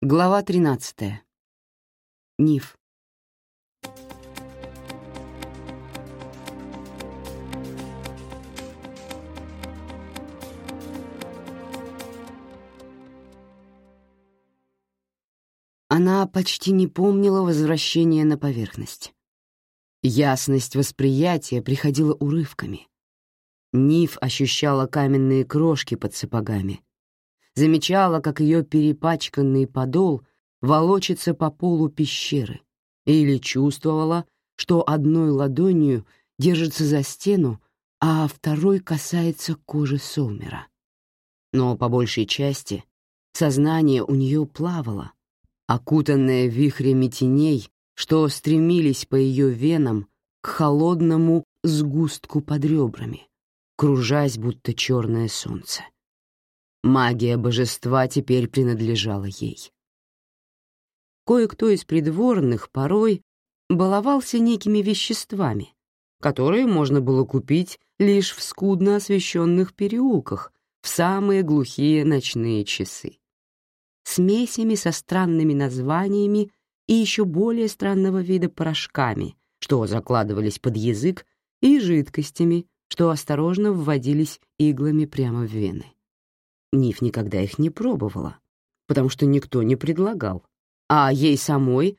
Глава 13. Ниф. Она почти не помнила возвращения на поверхность. Ясность восприятия приходила урывками. Ниф ощущала каменные крошки под сапогами, замечала, как ее перепачканный подол волочится по полу пещеры, или чувствовала, что одной ладонью держится за стену, а второй касается кожи Солмера. Но по большей части сознание у нее плавало, окутанное вихрями теней, что стремились по ее венам к холодному сгустку под ребрами, кружась, будто черное солнце. Магия божества теперь принадлежала ей. Кое-кто из придворных порой баловался некими веществами, которые можно было купить лишь в скудно освещенных переулках в самые глухие ночные часы. Смесями со странными названиями и еще более странного вида порошками, что закладывались под язык, и жидкостями, что осторожно вводились иглами прямо в вены. Ниф никогда их не пробовала, потому что никто не предлагал, а ей самой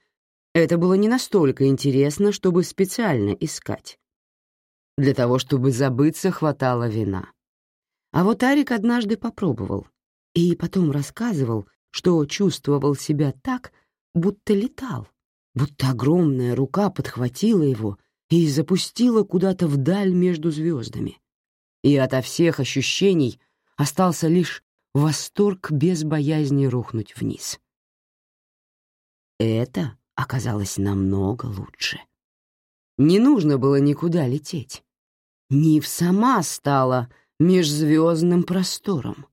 это было не настолько интересно, чтобы специально искать. Для того, чтобы забыться, хватало вина. А вот Арик однажды попробовал и потом рассказывал, что чувствовал себя так, будто летал, будто огромная рука подхватила его и запустила куда-то вдаль между звездами. И ото всех ощущений остался лишь восторг без боязни рухнуть вниз. Это оказалось намного лучше. Не нужно было никуда лететь. Нив сама стала межзвездным простором,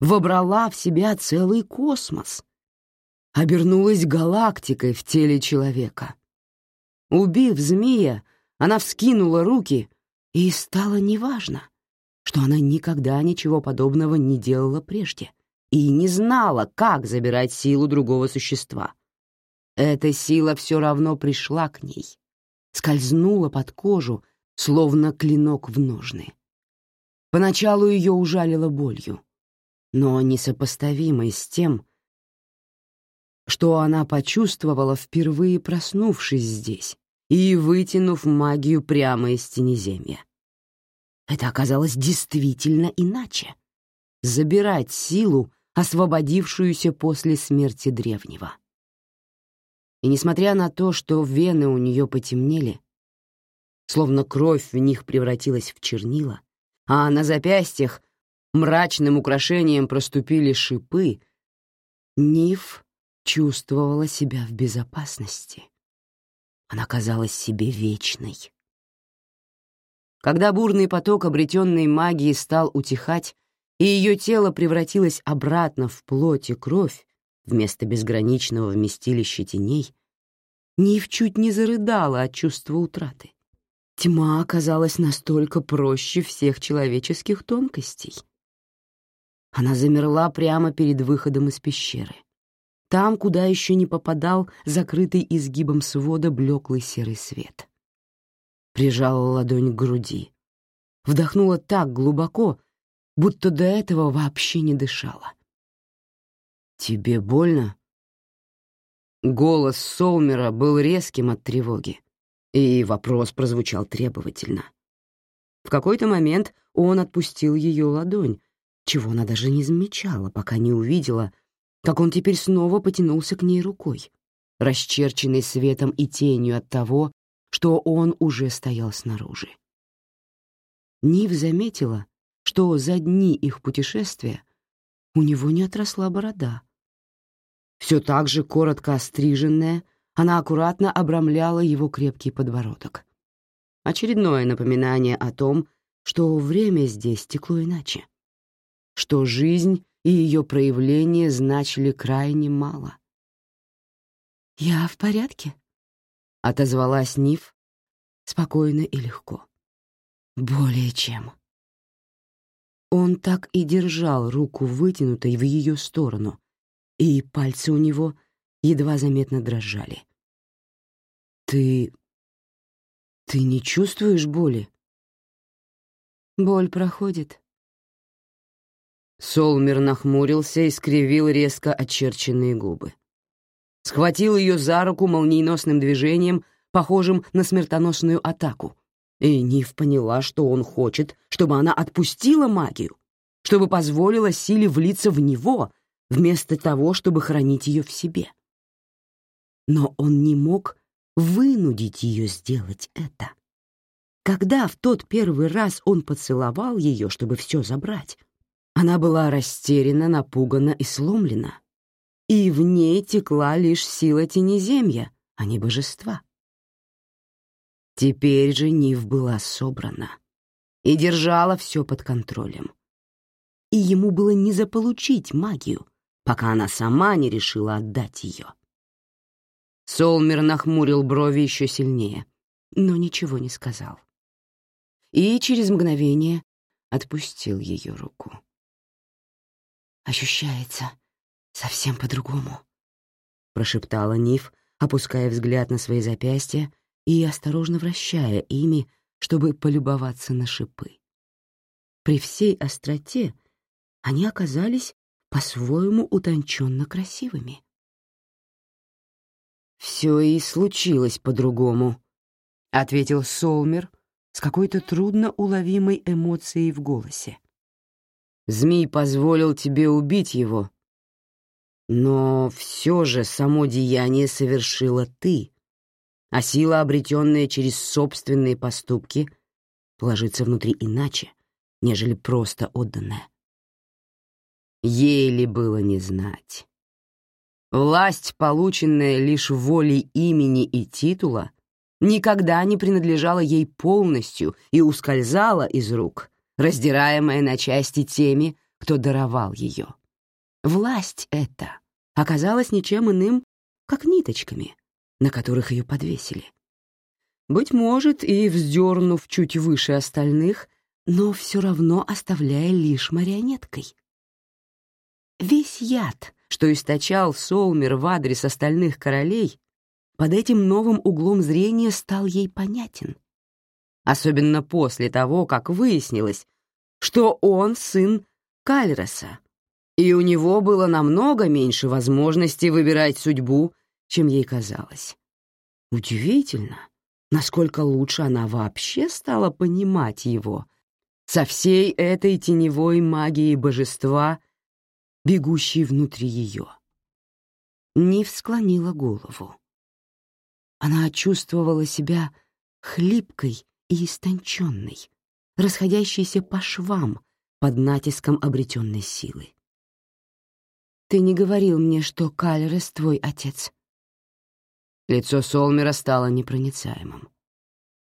вобрала в себя целый космос, обернулась галактикой в теле человека. Убив змея, она вскинула руки, и стало неважно, что она никогда ничего подобного не делала прежде и не знала, как забирать силу другого существа. Эта сила все равно пришла к ней, скользнула под кожу, словно клинок в ножны. Поначалу ее ужалило болью, но несопоставимой с тем, что она почувствовала, впервые проснувшись здесь и вытянув магию прямо из тенеземья. Это оказалось действительно иначе. Забирать силу, освободившуюся после смерти древнего. И несмотря на то, что вены у нее потемнели, словно кровь в них превратилась в чернила, а на запястьях мрачным украшением проступили шипы, Ниф чувствовала себя в безопасности. Она казалась себе вечной. Когда бурный поток обретенной магии стал утихать, и ее тело превратилось обратно в плоть и кровь вместо безграничного вместилища теней, Нив чуть не зарыдала от чувства утраты. Тьма оказалась настолько проще всех человеческих тонкостей. Она замерла прямо перед выходом из пещеры там, куда еще не попадал закрытый изгибом свода блеклый серый свет. Прижала ладонь к груди. Вдохнула так глубоко, будто до этого вообще не дышала. «Тебе больно?» Голос Солмера был резким от тревоги, и вопрос прозвучал требовательно. В какой-то момент он отпустил ее ладонь, чего она даже не замечала, пока не увидела, как он теперь снова потянулся к ней рукой, расчерченной светом и тенью от того, что он уже стоял снаружи. Нив заметила, что за дни их путешествия у него не отросла борода. Все так же коротко остриженная, она аккуратно обрамляла его крепкий подбородок. Очередное напоминание о том, что время здесь текло иначе, что жизнь и ее проявления значили крайне мало. «Я в порядке», — отозвалась Ниф спокойно и легко. «Более чем». Он так и держал руку вытянутой в ее сторону, и пальцы у него едва заметно дрожали. «Ты... ты не чувствуешь боли?» «Боль проходит». Солмер нахмурился и скривил резко очерченные губы. Схватил ее за руку молниеносным движением, похожим на смертоносную атаку, и Нив поняла, что он хочет, чтобы она отпустила магию, чтобы позволила силе влиться в него, вместо того, чтобы хранить ее в себе. Но он не мог вынудить ее сделать это. Когда в тот первый раз он поцеловал ее, чтобы все забрать, она была растеряна, напугана и сломлена, и в ней текла лишь сила тенеземья, а не божества. Теперь же Нив была собрана и держала все под контролем. И ему было не заполучить магию, пока она сама не решила отдать ее. Солмер нахмурил брови еще сильнее, но ничего не сказал. И через мгновение отпустил ее руку. «Ощущается совсем по-другому», — прошептала Ниф, опуская взгляд на свои запястья и осторожно вращая ими, чтобы полюбоваться на шипы. При всей остроте они оказались по-своему утонченно красивыми. «Все и случилось по-другому», — ответил Солмер с какой-то трудно уловимой эмоцией в голосе. «Змей позволил тебе убить его, но все же само деяние совершила ты, а сила, обретенная через собственные поступки, ложится внутри иначе, нежели просто отданная. Ей ли было не знать. Власть, полученная лишь волей имени и титула, никогда не принадлежала ей полностью и ускользала из рук, раздираемая на части теми, кто даровал ее. Власть эта оказалась ничем иным, как ниточками, на которых ее подвесили. Быть может, и вздернув чуть выше остальных, но все равно оставляя лишь марионеткой. Весь яд, что источал Солмер в адрес остальных королей, под этим новым углом зрения стал ей понятен. Особенно после того, как выяснилось, что он сын Кальроса, и у него было намного меньше возможностей выбирать судьбу, чем ей казалось. Удивительно, насколько лучше она вообще стала понимать его со всей этой теневой магией божества, бегущей внутри ее. Нив склонила голову. Она чувствовала себя хлипкой и истонченной, расходящейся по швам под натиском обретенной силы. «Ты не говорил мне, что Калерес твой отец», Лицо Солмера стало непроницаемым.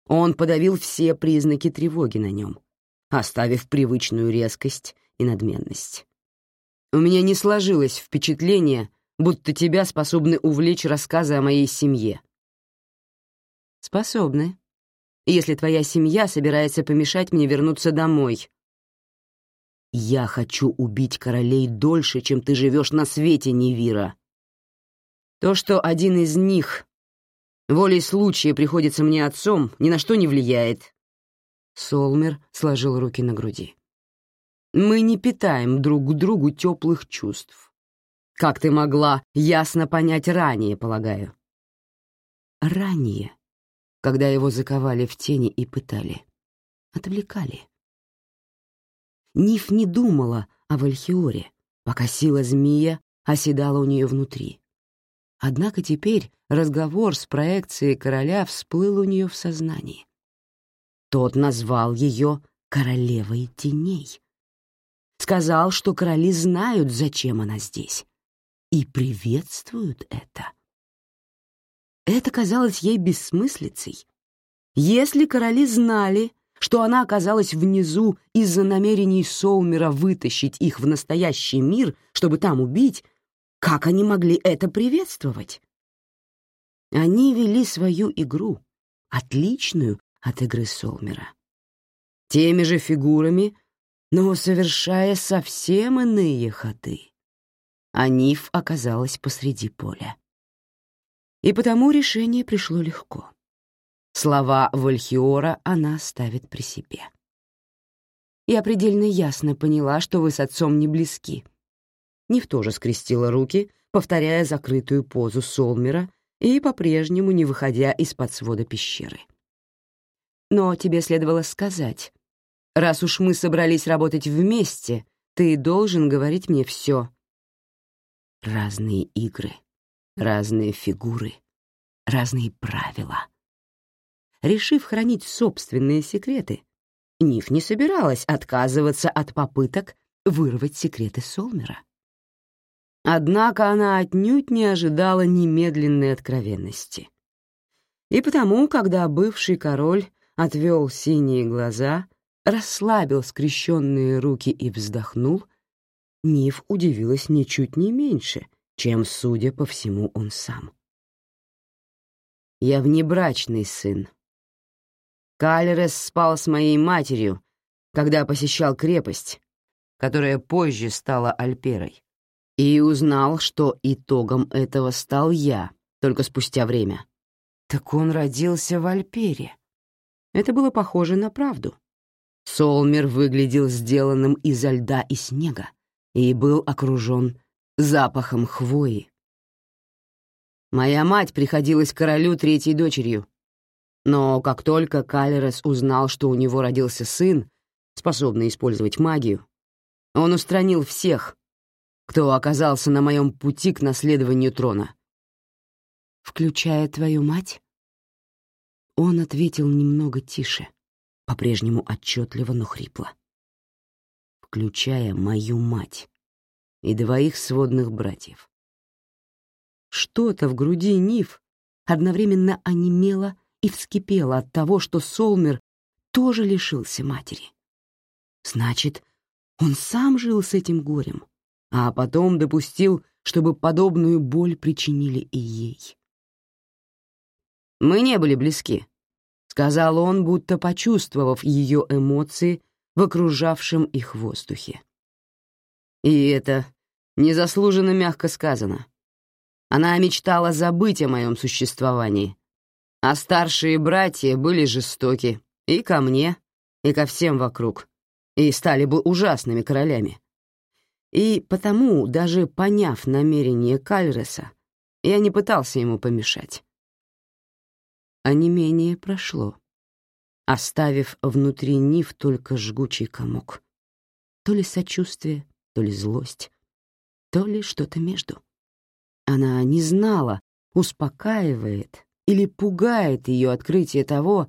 Он подавил все признаки тревоги на нем, оставив привычную резкость и надменность. «У меня не сложилось впечатление, будто тебя способны увлечь рассказы о моей семье». «Способны, если твоя семья собирается помешать мне вернуться домой». «Я хочу убить королей дольше, чем ты живешь на свете, Невира», то, что один из них Волей случая приходится мне отцом, ни на что не влияет. Солмер сложил руки на груди. Мы не питаем друг к другу теплых чувств. Как ты могла ясно понять ранее, полагаю? Ранее, когда его заковали в тени и пытали, отвлекали. Ниф не думала о Вальхиоре, пока сила змея оседала у нее внутри. Однако теперь разговор с проекцией короля всплыл у нее в сознании. Тот назвал ее «королевой теней». Сказал, что короли знают, зачем она здесь, и приветствуют это. Это казалось ей бессмыслицей. Если короли знали, что она оказалась внизу из-за намерений Соумера вытащить их в настоящий мир, чтобы там убить, как они могли это приветствовать? Они вели свою игру, отличную от игры Солмера. Теми же фигурами, но совершая совсем иные ходы. а Ниф оказалась посреди поля. И потому решение пришло легко. Слова Вальхиора она ставит при себе. Я предельно ясно поняла, что вы с отцом не близки. Ниф тоже скрестила руки, повторяя закрытую позу Солмера и по-прежнему не выходя из-под свода пещеры. Но тебе следовало сказать, раз уж мы собрались работать вместе, ты должен говорить мне все. Разные игры, разные фигуры, разные правила. Решив хранить собственные секреты, Ниф не собиралась отказываться от попыток вырвать секреты Солмера. Однако она отнюдь не ожидала немедленной откровенности. И потому, когда бывший король отвел синие глаза, расслабил скрещенные руки и вздохнул, Ниф удивилась ничуть не меньше, чем, судя по всему, он сам. «Я внебрачный сын. Калерес спал с моей матерью, когда посещал крепость, которая позже стала Альперой и узнал, что итогом этого стал я, только спустя время. Так он родился в Альпере. Это было похоже на правду. Солмер выглядел сделанным изо льда и снега и был окружен запахом хвои. Моя мать приходилась королю третьей дочерью. Но как только Калерес узнал, что у него родился сын, способный использовать магию, он устранил всех, кто оказался на моем пути к наследованию трона. «Включая твою мать?» Он ответил немного тише, по-прежнему отчетливо, но хрипло. «Включая мою мать и двоих сводных братьев». Что-то в груди Ниф одновременно онемело и вскипело от того, что Солмер тоже лишился матери. Значит, он сам жил с этим горем, а потом допустил, чтобы подобную боль причинили и ей. «Мы не были близки», — сказал он, будто почувствовав ее эмоции в окружавшем их воздухе. И это незаслуженно мягко сказано. Она мечтала забыть о моем существовании, а старшие братья были жестоки и ко мне, и ко всем вокруг, и стали бы ужасными королями. И потому, даже поняв намерение Кальреса, я не пытался ему помешать. А не менее прошло, оставив внутри Нив только жгучий комок. То ли сочувствие, то ли злость, то ли что-то между. Она не знала, успокаивает или пугает ее открытие того,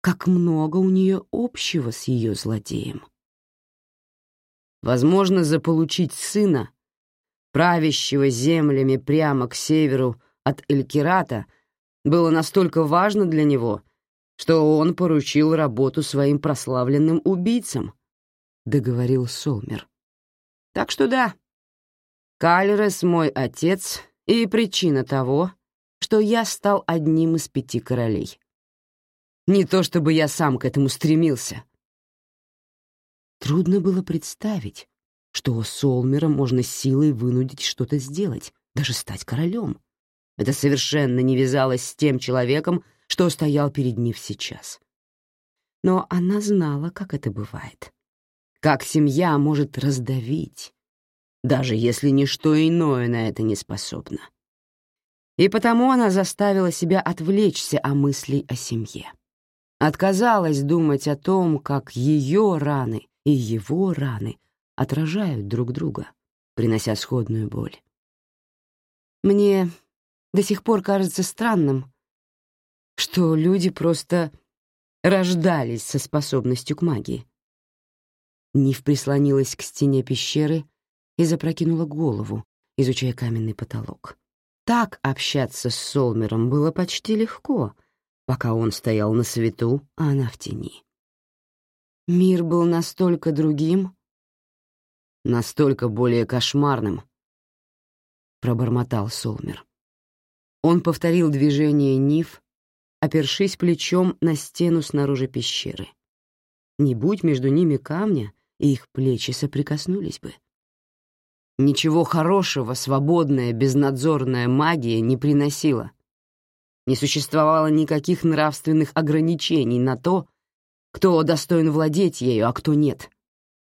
как много у нее общего с ее злодеем. Возможно, заполучить сына, правящего землями прямо к северу от Элькирата, было настолько важно для него, что он поручил работу своим прославленным убийцам, — договорил Солмер. Так что да, Калерес мой отец и причина того, что я стал одним из пяти королей. Не то чтобы я сам к этому стремился, Трудно было представить, что Солмера можно силой вынудить что-то сделать, даже стать королем. Это совершенно не вязалось с тем человеком, что стоял перед ним сейчас. Но она знала, как это бывает. Как семья может раздавить, даже если ничто иное на это не способно. И потому она заставила себя отвлечься от мыслей о семье. Отказалась думать о том, как ее раны и его раны отражают друг друга, принося сходную боль. Мне до сих пор кажется странным, что люди просто рождались со способностью к магии. Нив прислонилась к стене пещеры и запрокинула голову, изучая каменный потолок. Так общаться с Солмером было почти легко, пока он стоял на свету, а она в тени. Мир был настолько другим, настолько более кошмарным, пробормотал Солмер. Он повторил движение Ниф, опершись плечом на стену снаружи пещеры. Не будь между ними камня, и их плечи соприкоснулись бы. Ничего хорошего свободная, безнадзорная магия не приносила. Не существовало никаких нравственных ограничений на то, кто достоин владеть ею, а кто нет.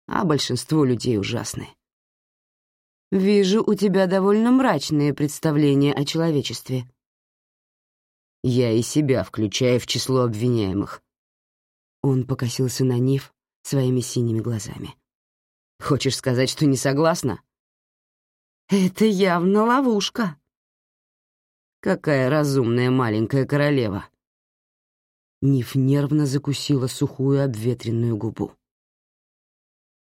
А большинство людей ужасны. «Вижу, у тебя довольно мрачные представления о человечестве». «Я и себя включаю в число обвиняемых». Он покосился на Нив своими синими глазами. «Хочешь сказать, что не согласна?» «Это явно ловушка». «Какая разумная маленькая королева!» Ниф нервно закусила сухую обветренную губу.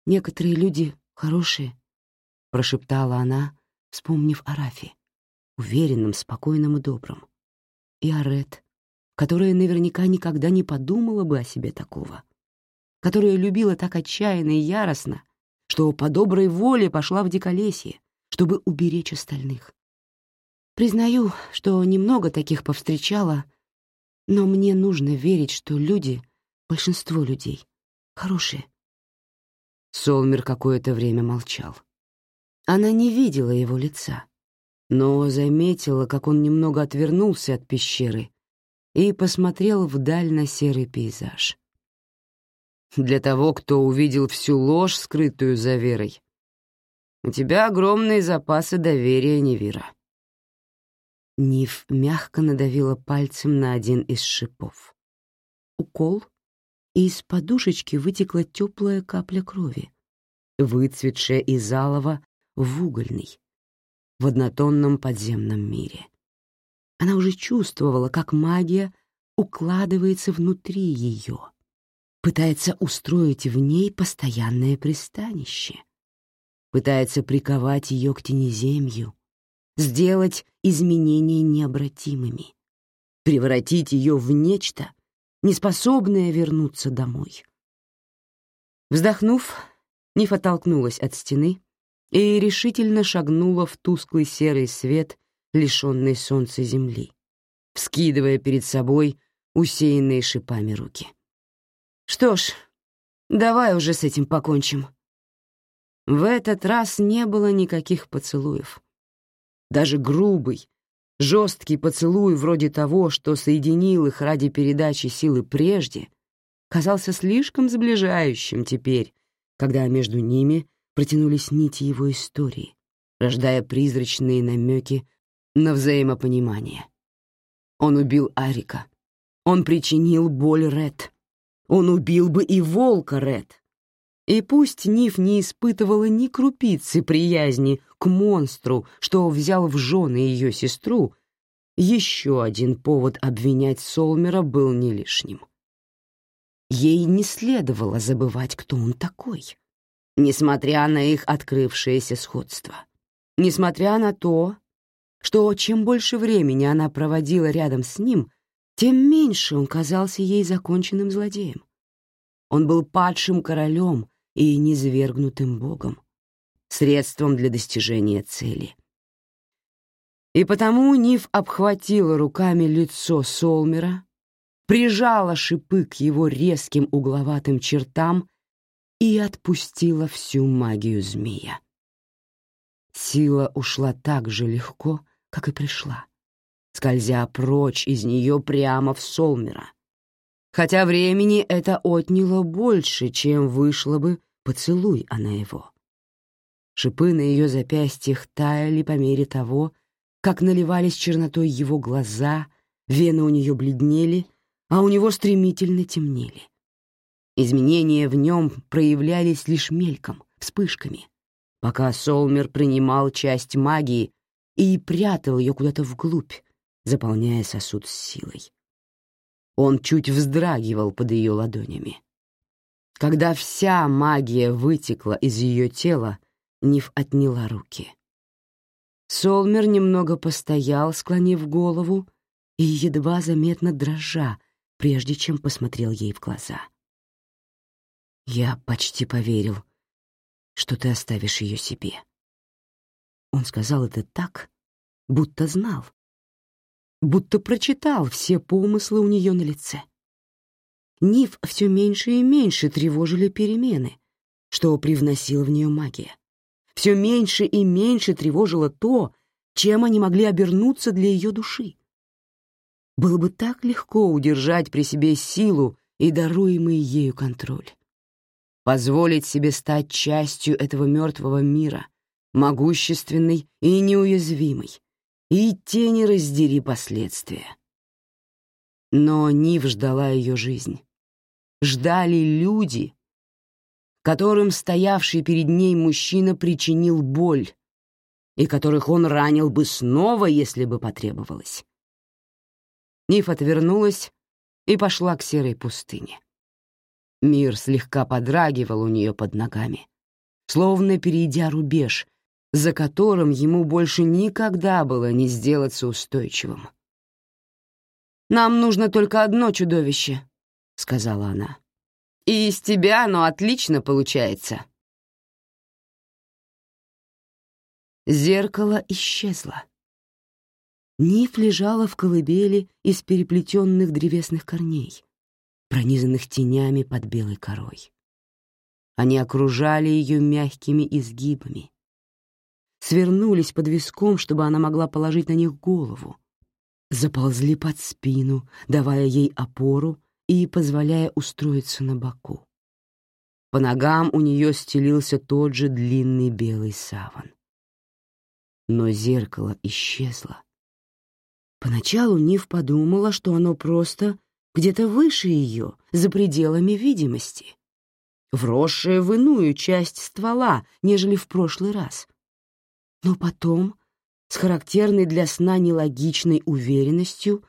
«Некоторые люди хорошие», — прошептала она, вспомнив о Рафе, уверенном, спокойном и добром, и о Ред, которая наверняка никогда не подумала бы о себе такого, которая любила так отчаянно и яростно, что по доброй воле пошла в диколесье, чтобы уберечь остальных. Признаю, что немного таких повстречала, но мне нужно верить, что люди, большинство людей, хорошие. Солмер какое-то время молчал. Она не видела его лица, но заметила, как он немного отвернулся от пещеры и посмотрел вдаль на серый пейзаж. Для того, кто увидел всю ложь, скрытую за верой, у тебя огромные запасы доверия, Невира. Нив мягко надавила пальцем на один из шипов. Укол, и из подушечки вытекла теплая капля крови, выцветшая из алого в угольный, в однотонном подземном мире. Она уже чувствовала, как магия укладывается внутри ее, пытается устроить в ней постоянное пристанище, пытается приковать ее к тенеземью, сделать изменения необратимыми, превратить ее в нечто, неспособное вернуться домой. Вздохнув, Ниф оттолкнулась от стены и решительно шагнула в тусклый серый свет, лишенный солнца земли, вскидывая перед собой усеянные шипами руки. «Что ж, давай уже с этим покончим». В этот раз не было никаких поцелуев. Даже грубый, жесткий поцелуй вроде того, что соединил их ради передачи силы прежде, казался слишком сближающим теперь, когда между ними протянулись нити его истории, рождая призрачные намеки на взаимопонимание. Он убил Арика. Он причинил боль Ред. Он убил бы и волка Ред. И пусть Ниф не испытывала ни крупицы приязни к монстру, что взял в жены ее сестру, еще один повод обвинять Солмера был не лишним. Ей не следовало забывать, кто он такой, несмотря на их открывшееся сходство, несмотря на то, что чем больше времени она проводила рядом с ним, тем меньше он казался ей законченным злодеем. Он был падшим королем, и низвергнутым Богом, средством для достижения цели. И потому Нив обхватила руками лицо Солмера, прижала шипы к его резким угловатым чертам и отпустила всю магию змея. Сила ушла так же легко, как и пришла, скользя прочь из нее прямо в Солмера, хотя времени это отняло больше, чем вышло бы Поцелуй она его. Шипы на ее запястьях таяли по мере того, как наливались чернотой его глаза, вены у нее бледнели, а у него стремительно темнели. Изменения в нем проявлялись лишь мельком, вспышками, пока Солмер принимал часть магии и прятал ее куда-то вглубь, заполняя сосуд с силой. Он чуть вздрагивал под ее ладонями. Когда вся магия вытекла из ее тела, Ниф отняла руки. Солмер немного постоял, склонив голову, и едва заметно дрожа, прежде чем посмотрел ей в глаза. «Я почти поверил, что ты оставишь ее себе». Он сказал это так, будто знал, будто прочитал все помыслы у нее на лице. Нив все меньше и меньше тревожили перемены, что привносила в нее магия. все меньше и меньше тревожило то, чем они могли обернуться для ее души. Было бы так легко удержать при себе силу и даруемый ею контроль. Позволить себе стать частью этого мертвого мира, могущественной и неуязвимой, и тени раздери последствия. Но Нив ждала ее жизнь. Ждали люди, которым стоявший перед ней мужчина причинил боль, и которых он ранил бы снова, если бы потребовалось. Ниф отвернулась и пошла к серой пустыне. Мир слегка подрагивал у нее под ногами, словно перейдя рубеж, за которым ему больше никогда было не сделаться устойчивым. «Нам нужно только одно чудовище», — сказала она. «И из тебя оно отлично получается». Зеркало исчезло. Ниф лежала в колыбели из переплетенных древесных корней, пронизанных тенями под белой корой. Они окружали ее мягкими изгибами, свернулись под виском, чтобы она могла положить на них голову, заползли под спину, давая ей опору и позволяя устроиться на боку. По ногам у нее стелился тот же длинный белый саван. Но зеркало исчезло, Поначалу Нив подумала, что оно просто где-то выше ее, за пределами видимости, вросшее в иную часть ствола, нежели в прошлый раз. Но потом, с характерной для сна нелогичной уверенностью,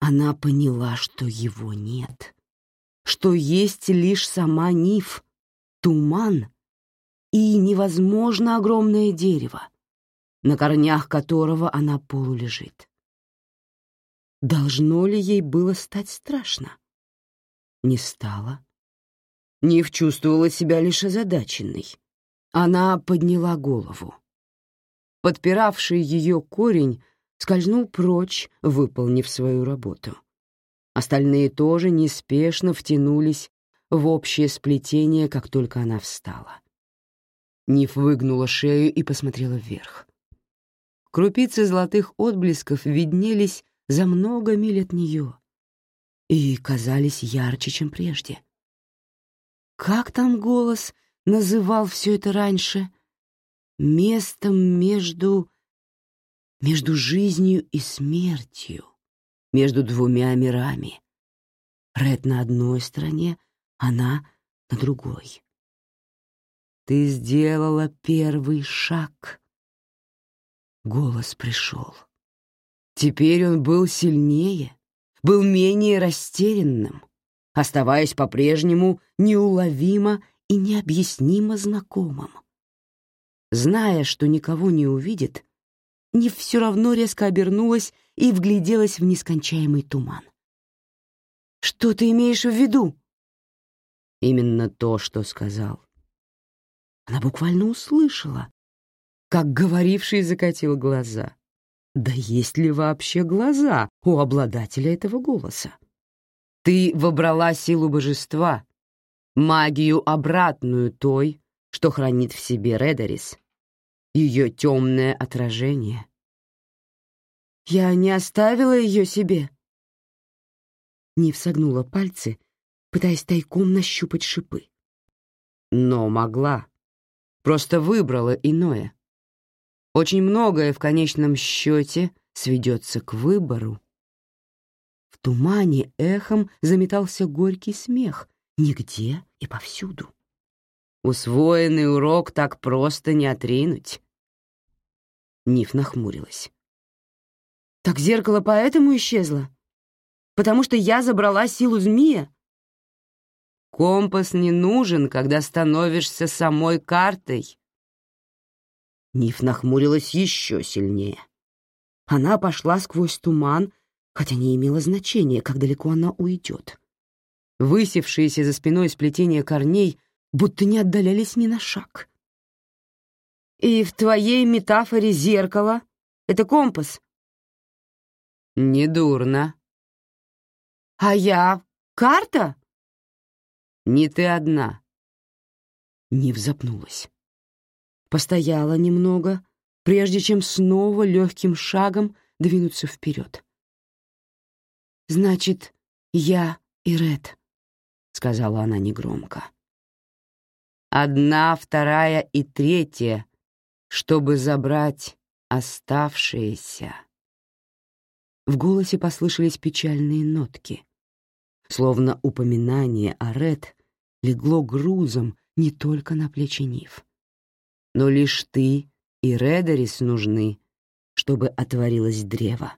она поняла, что его нет, что есть лишь сама Нив, туман и невозможно огромное дерево, на корнях которого она полулежит. Должно ли ей было стать страшно? Не стало. Нив чувствовала себя лишь озадаченной. Она подняла голову. Подпиравший ее корень скользнул прочь, выполнив свою работу. Остальные тоже неспешно втянулись в общее сплетение, как только она встала. Ниф выгнула шею и посмотрела вверх. Крупицы золотых отблесков виднелись за много миль от нее и казались ярче, чем прежде. Как там голос называл все это раньше? Местом между... между жизнью и смертью, между двумя мирами. Ред на одной стороне, она на другой. Ты сделала первый шаг. Голос пришел. Теперь он был сильнее, был менее растерянным, оставаясь по-прежнему неуловимо и необъяснимо знакомым. Зная, что никого не увидит, Нив все равно резко обернулась и вгляделась в нескончаемый туман. «Что ты имеешь в виду?» Именно то, что сказал. Она буквально услышала, как говоривший закатил глаза. Да есть ли вообще глаза у обладателя этого голоса? Ты вобрала силу божества, магию обратную той, что хранит в себе Редерис, ее темное отражение. Я не оставила ее себе. Нив согнула пальцы, пытаясь тайком нащупать шипы. Но могла. Просто выбрала иное. Очень многое в конечном счете сведется к выбору. В тумане эхом заметался горький смех, нигде и повсюду. Усвоенный урок так просто не отринуть. Ниф нахмурилась. «Так зеркало поэтому исчезло? Потому что я забрала силу змея?» «Компас не нужен, когда становишься самой картой», Ниф нахмурилась еще сильнее. Она пошла сквозь туман, хотя не имело значения, как далеко она уйдет. Высевшиеся за спиной сплетения корней будто не отдалялись ни на шаг. «И в твоей метафоре зеркало — это компас?» «Недурно». «А я — карта?» «Не ты одна». Нив запнулась. постояла немного, прежде чем снова легким шагом двинуться вперед. «Значит, я и Ред», — сказала она негромко. «Одна, вторая и третья, чтобы забрать оставшиеся». В голосе послышались печальные нотки, словно упоминание о Ред легло грузом не только на плечи Нив. Но лишь ты и Редерис нужны, чтобы отворилось древо.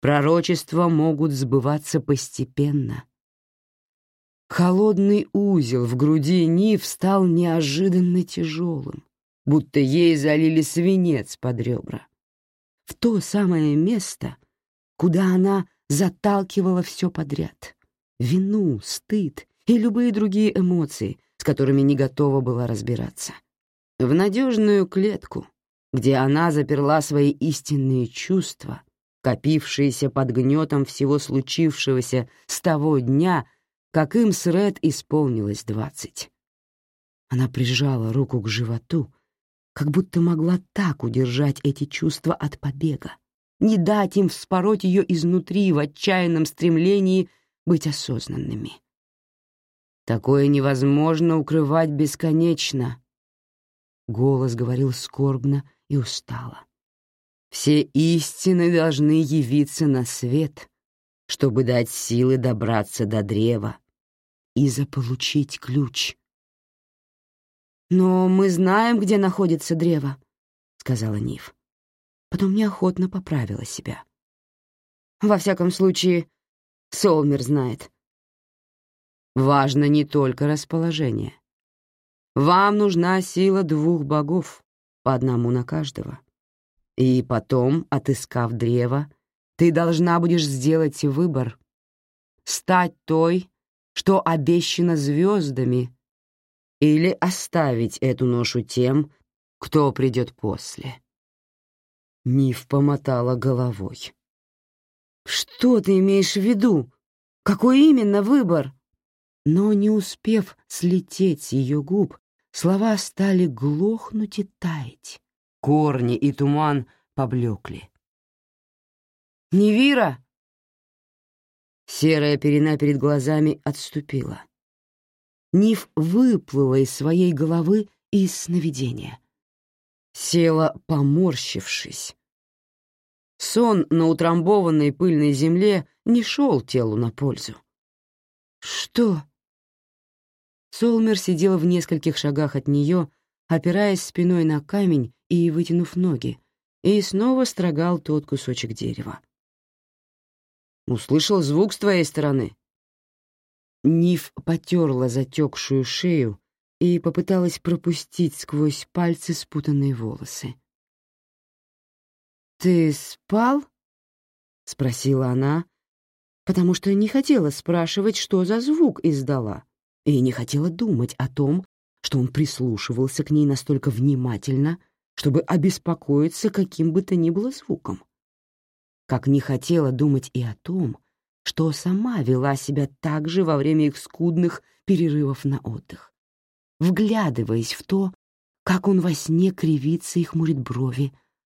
Пророчества могут сбываться постепенно. Холодный узел в груди Нив стал неожиданно тяжелым, будто ей залили свинец под ребра. В то самое место, куда она заталкивала все подряд — вину, стыд и любые другие эмоции, с которыми не готова была разбираться. В надежную клетку, где она заперла свои истинные чувства, копившиеся под гнетом всего случившегося с того дня, как им с Ред исполнилось двадцать. Она прижала руку к животу, как будто могла так удержать эти чувства от побега, не дать им вспороть ее изнутри в отчаянном стремлении быть осознанными. Такое невозможно укрывать бесконечно. Голос говорил скорбно и устало. Все истины должны явиться на свет, чтобы дать силы добраться до древа и заполучить ключ. «Но мы знаем, где находится древо», — сказала Нив. Потом неохотно поправила себя. «Во всяком случае, Солмер знает. Важно не только расположение. Вам нужна сила двух богов, по одному на каждого. И потом, отыскав древо, ты должна будешь сделать выбор — стать той, что обещана звездами, или оставить эту ношу тем, кто придет после. Ниф помотала головой. «Что ты имеешь в виду? Какой именно выбор?» Но не успев слететь с ее губ, слова стали глохнуть и таять. Корни и туман поблекли. «Невира!» Серая пелена перед глазами отступила. Ниф выплыла из своей головы из сновидения. Села, поморщившись. Сон на утрамбованной пыльной земле не шел телу на пользу. «Что?» Солмер сидел в нескольких шагах от нее, опираясь спиной на камень и вытянув ноги, и снова строгал тот кусочек дерева. «Услышал звук с твоей стороны?» Ниф потерла затекшую шею и попыталась пропустить сквозь пальцы спутанные волосы. «Ты спал?» — спросила она, потому что не хотела спрашивать, что за звук издала и не хотела думать о том, что он прислушивался к ней настолько внимательно, чтобы обеспокоиться каким бы то ни было звуком. Как не хотела думать и о том, что сама вела себя так же во время их скудных перерывов на отдых, вглядываясь в то, как он во сне кривится и хмурит брови,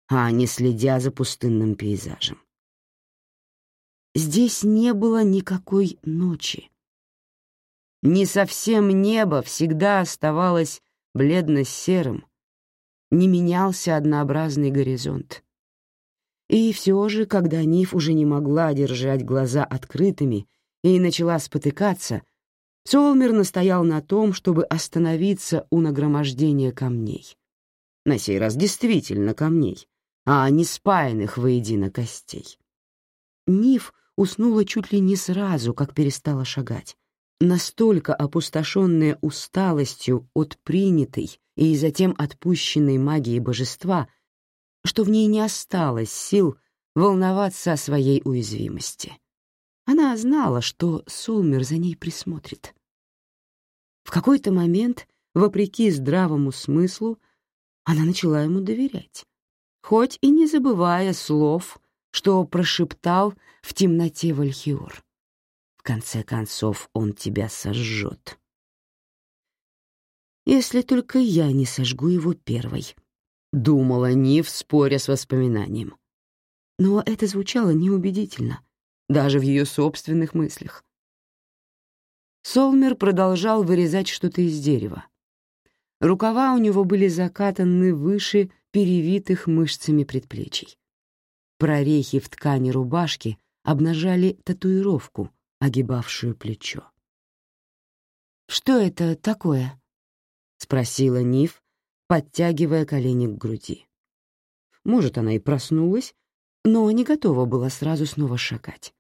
а не следя за пустынным пейзажем. Здесь не было никакой ночи, не совсем небо всегда оставалось бледно-серым, не менялся однообразный горизонт. И все же, когда Ниф уже не могла держать глаза открытыми и начала спотыкаться, Солмер настоял на том, чтобы остановиться у нагромождения камней. На сей раз действительно камней, а не спаянных воедино костей. Ниф уснула чуть ли не сразу, как перестала шагать настолько опустошенная усталостью от принятой и затем отпущенной магии божества, что в ней не осталось сил волноваться о своей уязвимости. Она знала, что Солмер за ней присмотрит. В какой-то момент, вопреки здравому смыслу, она начала ему доверять, хоть и не забывая слов, что прошептал в темноте Вальхиор. В конце концов, он тебя сожжет. если только я не сожгу его первой», — думала Нив, споря с воспоминанием. Но это звучало неубедительно, даже в ее собственных мыслях. Солмер продолжал вырезать что-то из дерева. Рукава у него были закатаны выше перевитых мышцами предплечий. Прорехи в ткани рубашки обнажали татуировку, огибавшую плечо. «Что это такое?» — спросила Ниф, подтягивая колени к груди. Может, она и проснулась, но не готова была сразу снова шагать.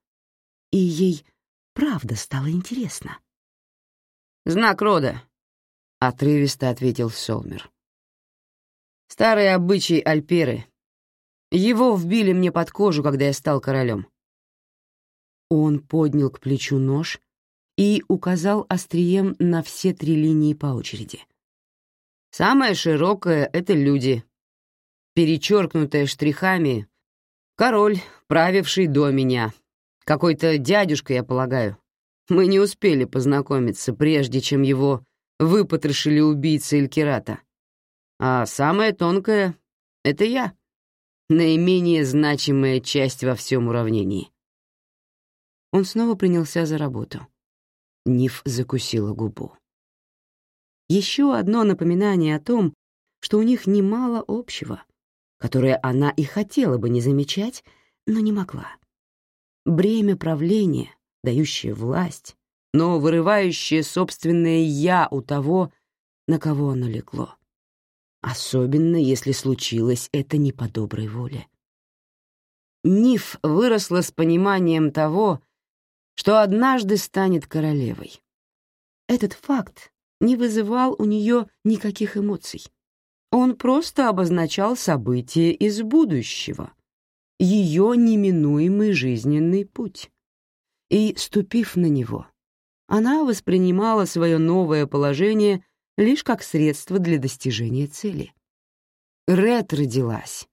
И ей правда стало интересно. «Знак рода», — отрывисто ответил Солмер. «Старый обычай Альперы. Его вбили мне под кожу, когда я стал королем». Он поднял к плечу нож и указал острием на все три линии по очереди. Самое широкое — это люди. Перечеркнутое штрихами — король, правивший до меня. Какой-то дядюшка, я полагаю. Мы не успели познакомиться, прежде чем его выпотрошили убийцы Элькирата. А самое тонкое — это я. Наименее значимая часть во всем уравнении. Он снова принялся за работу. Ниф закусила губу. Еще одно напоминание о том, что у них немало общего, которое она и хотела бы не замечать, но не могла. Бремя правления, дающее власть, но вырывающее собственное «я» у того, на кого оно легло. Особенно, если случилось это не по доброй воле. Ниф выросла с пониманием того, что однажды станет королевой. Этот факт не вызывал у нее никаких эмоций. Он просто обозначал события из будущего, ее неминуемый жизненный путь. И, ступив на него, она воспринимала свое новое положение лишь как средство для достижения цели. Ред родилась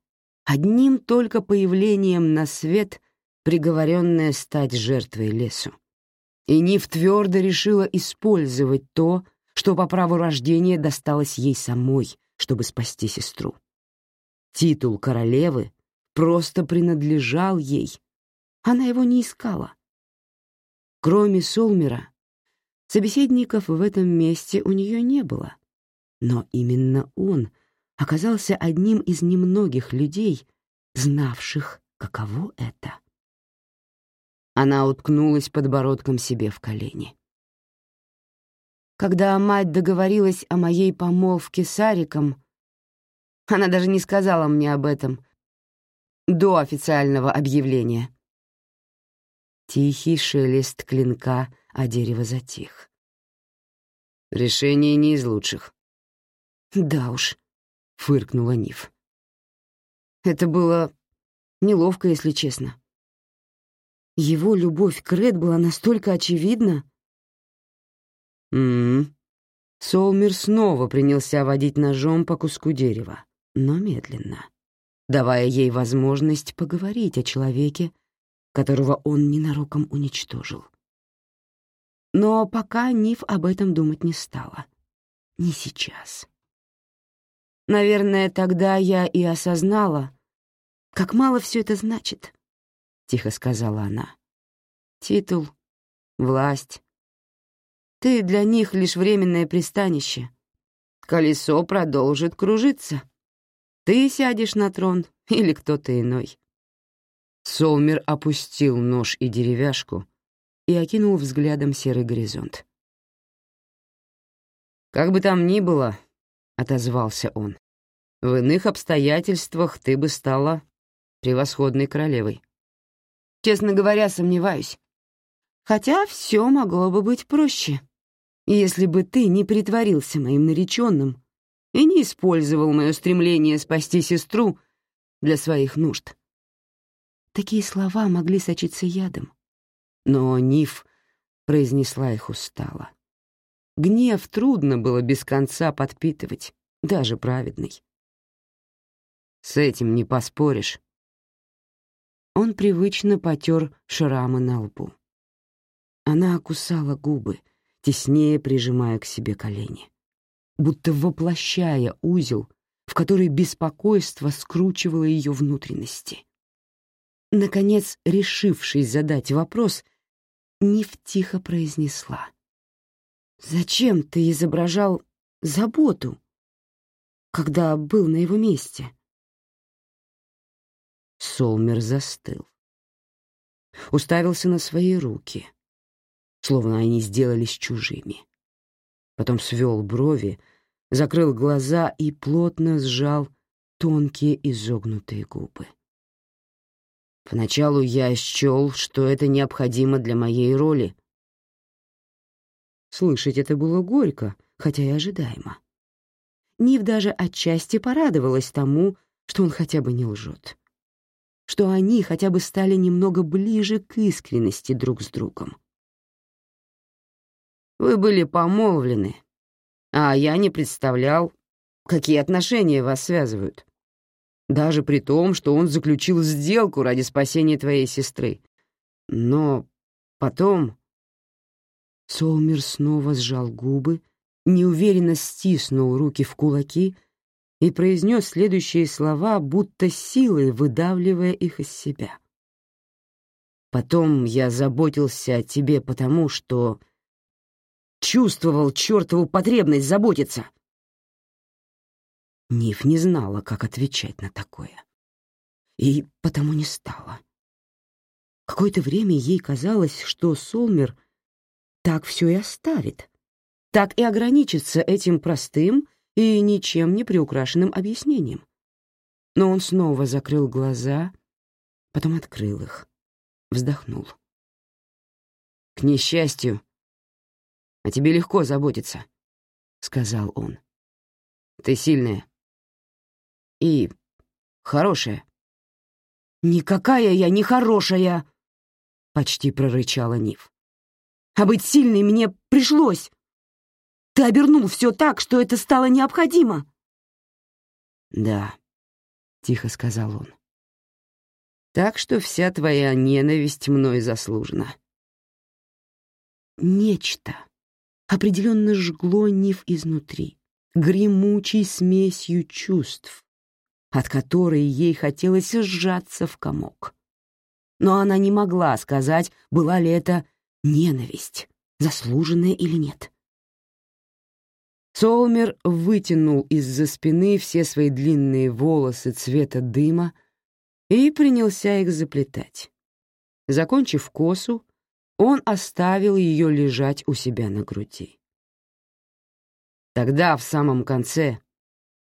одним только появлением на свет, приговоренная стать жертвой лесу. И Нив твердо решила использовать то, что по праву рождения досталось ей самой, чтобы спасти сестру. Титул королевы просто принадлежал ей. Она его не искала. Кроме Солмера, собеседников в этом месте у нее не было. Но именно он оказался одним из немногих людей, знавших, каково это. Она уткнулась подбородком себе в колени. Когда мать договорилась о моей помолвке с Ариком, она даже не сказала мне об этом до официального объявления. Тихий шелест клинка, а дерево затих. «Решение не из лучших». «Да уж», — фыркнула Ниф. «Это было неловко, если честно. Его любовь к Ред была настолько очевидна, М-м. Солмер снова принялся водить ножом по куску дерева, но медленно, давая ей возможность поговорить о человеке, которого он ненароком уничтожил. Но пока Ниф об этом думать не стала. Не сейчас. Наверное, тогда я и осознала, как мало все это значит, — тихо сказала она. Титул, власть, ты для них лишь временное пристанище. Колесо продолжит кружиться. Ты сядешь на трон или кто-то иной. Солмер опустил нож и деревяшку и окинул взглядом серый горизонт. «Как бы там ни было», — отозвался он, — «в иных обстоятельствах ты бы стала превосходной королевой». «Честно говоря, сомневаюсь. Хотя все могло бы быть проще, если бы ты не притворился моим нареченным и не использовал мое стремление спасти сестру для своих нужд. Такие слова могли сочиться ядом, но Ниф произнесла их устало. Гнев трудно было без конца подпитывать, даже праведный. С этим не поспоришь. Он привычно потер шрамы на лбу. Она окусала губы, теснее прижимая к себе колени. будто воплощая узел, в который беспокойство скручивало ее внутренности. Наконец, решившись задать вопрос, Ниф тихо произнесла. «Зачем ты изображал заботу, когда был на его месте?» Солмер застыл. Уставился на свои руки, словно они сделались чужими. Потом свел брови, закрыл глаза и плотно сжал тонкие изогнутые губы. Поначалу я счел, что это необходимо для моей роли. Слышать это было горько, хотя и ожидаемо. Нив даже отчасти порадовалась тому, что он хотя бы не лжет. Что они хотя бы стали немного ближе к искренности друг с другом. «Вы были помолвлены, а я не представлял, какие отношения вас связывают даже при том, что он заключил сделку ради спасения твоей сестры. Но потом...» Солмер снова сжал губы, неуверенно стиснул руки в кулаки и произнес следующие слова, будто силой выдавливая их из себя. «Потом я заботился о тебе потому, что чувствовал чертову потребность заботиться. Ниф не знала, как отвечать на такое. И потому не стала. Какое-то время ей казалось, что Солмер так все и оставит, так и ограничится этим простым и ничем не приукрашенным объяснением. Но он снова закрыл глаза, потом открыл их, вздохнул. «К несчастью, о тебе легко заботиться», — сказал он. «Ты сильная, и хорошая». «Никакая я не хорошая!» — почти прорычала Нив. «А быть сильной мне пришлось. Ты обернул все так, что это стало необходимо». «Да», — тихо сказал он. «Так что вся твоя ненависть мной заслужена». Нечто определенно жгло Нив изнутри, гремучей смесью чувств, от которой ей хотелось сжаться в комок. Но она не могла сказать, была ли это ненависть, заслуженная или нет. Солмер вытянул из-за спины все свои длинные волосы цвета дыма и принялся их заплетать. Закончив косу, он оставил ее лежать у себя на груди. Тогда, в самом конце,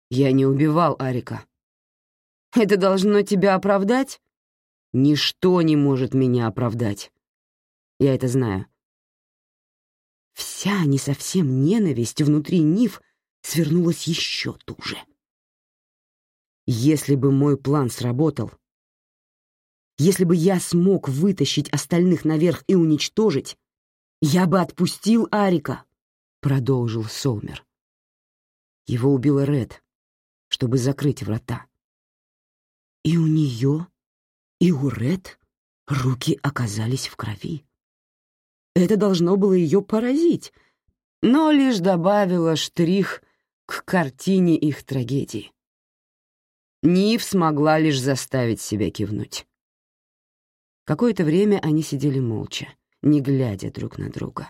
я не убивал Арика. Это должно тебя оправдать? Ничто не может меня оправдать. Я это знаю. Вся не совсем ненависть внутри Нив свернулась еще туже. Если бы мой план сработал, если бы я смог вытащить остальных наверх и уничтожить, я бы отпустил Арика, — продолжил Солмер. Его убила Ред, чтобы закрыть врата. И у нее, и у Ред руки оказались в крови. Это должно было ее поразить, но лишь добавило штрих к картине их трагедии. Нив смогла лишь заставить себя кивнуть. Какое-то время они сидели молча, не глядя друг на друга.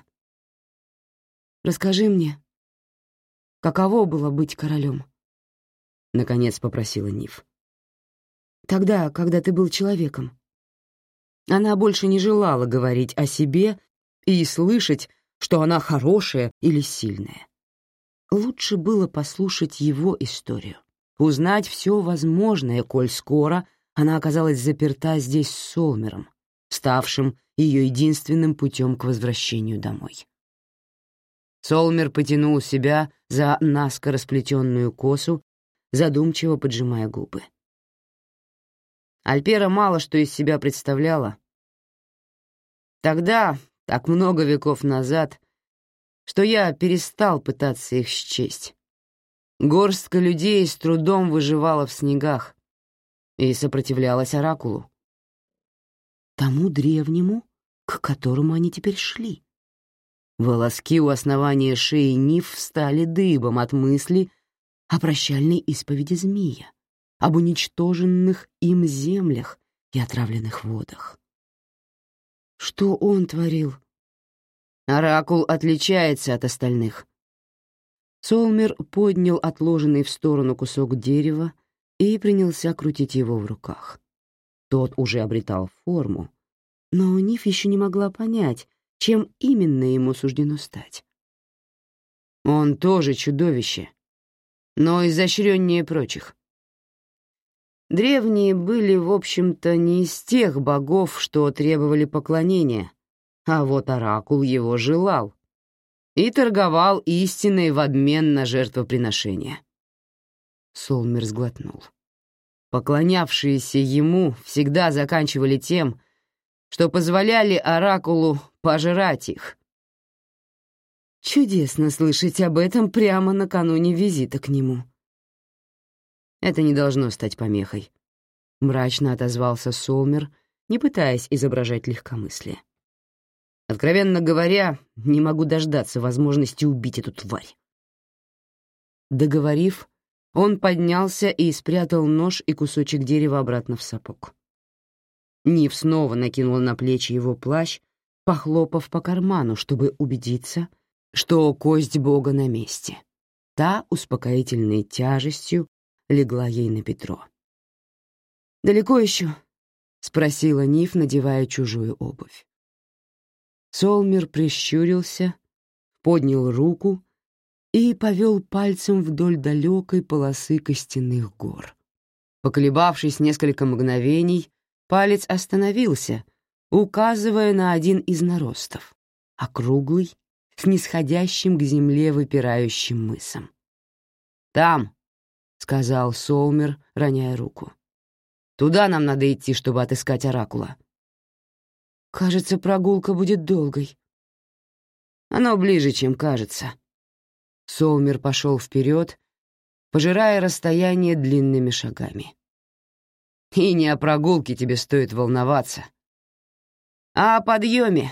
«Расскажи мне, каково было быть королем?» — наконец попросила Нив. Тогда, когда ты был человеком. Она больше не желала говорить о себе и слышать, что она хорошая или сильная. Лучше было послушать его историю, узнать все возможное, коль скоро она оказалась заперта здесь с Солмером, ставшим ее единственным путем к возвращению домой. Солмер потянул себя за наскоро сплетенную косу, задумчиво поджимая губы. Альпера мало что из себя представляла. Тогда, так много веков назад, что я перестал пытаться их счесть. Горстка людей с трудом выживала в снегах и сопротивлялась Оракулу. Тому древнему, к которому они теперь шли. Волоски у основания шеи Ниф встали дыбом от мысли о прощальной исповеди змея, об уничтоженных им землях и отравленных водах. Что он творил? Оракул отличается от остальных. Солмер поднял отложенный в сторону кусок дерева и принялся крутить его в руках. Тот уже обретал форму, но Ниф еще не могла понять, чем именно ему суждено стать. Он тоже чудовище, но изощреннее прочих. Древние были, в общем-то, не из тех богов, что требовали поклонения, а вот оракул его желал и торговал истиной в обмен на жертвоприношение. Солмер сглотнул. Поклонявшиеся ему всегда заканчивали тем, что позволяли оракулу пожрать их. Чудесно слышать об этом прямо накануне визита к нему. Это не должно стать помехой. Мрачно отозвался Солмер, не пытаясь изображать легкомыслие. Откровенно говоря, не могу дождаться возможности убить эту тварь. Договорив, он поднялся и спрятал нож и кусочек дерева обратно в сапог. Нив снова накинул на плечи его плащ, похлопав по карману, чтобы убедиться, что кость бога на месте. Та успокоительной тяжестью легла ей на Петро. «Далеко еще?» — спросила Ниф, надевая чужую обувь. Солмер прищурился, поднял руку и повел пальцем вдоль далекой полосы костяных гор. Поколебавшись несколько мгновений, палец остановился, указывая на один из наростов, округлый, с нисходящим к земле выпирающим мысом. «Там», — сказал Солмер, роняя руку. «Туда нам надо идти, чтобы отыскать Оракула». «Кажется, прогулка будет долгой». «Оно ближе, чем кажется», Солмер пошел вперед, пожирая расстояние длинными шагами. И не о прогулке тебе стоит волноваться, а о подъеме,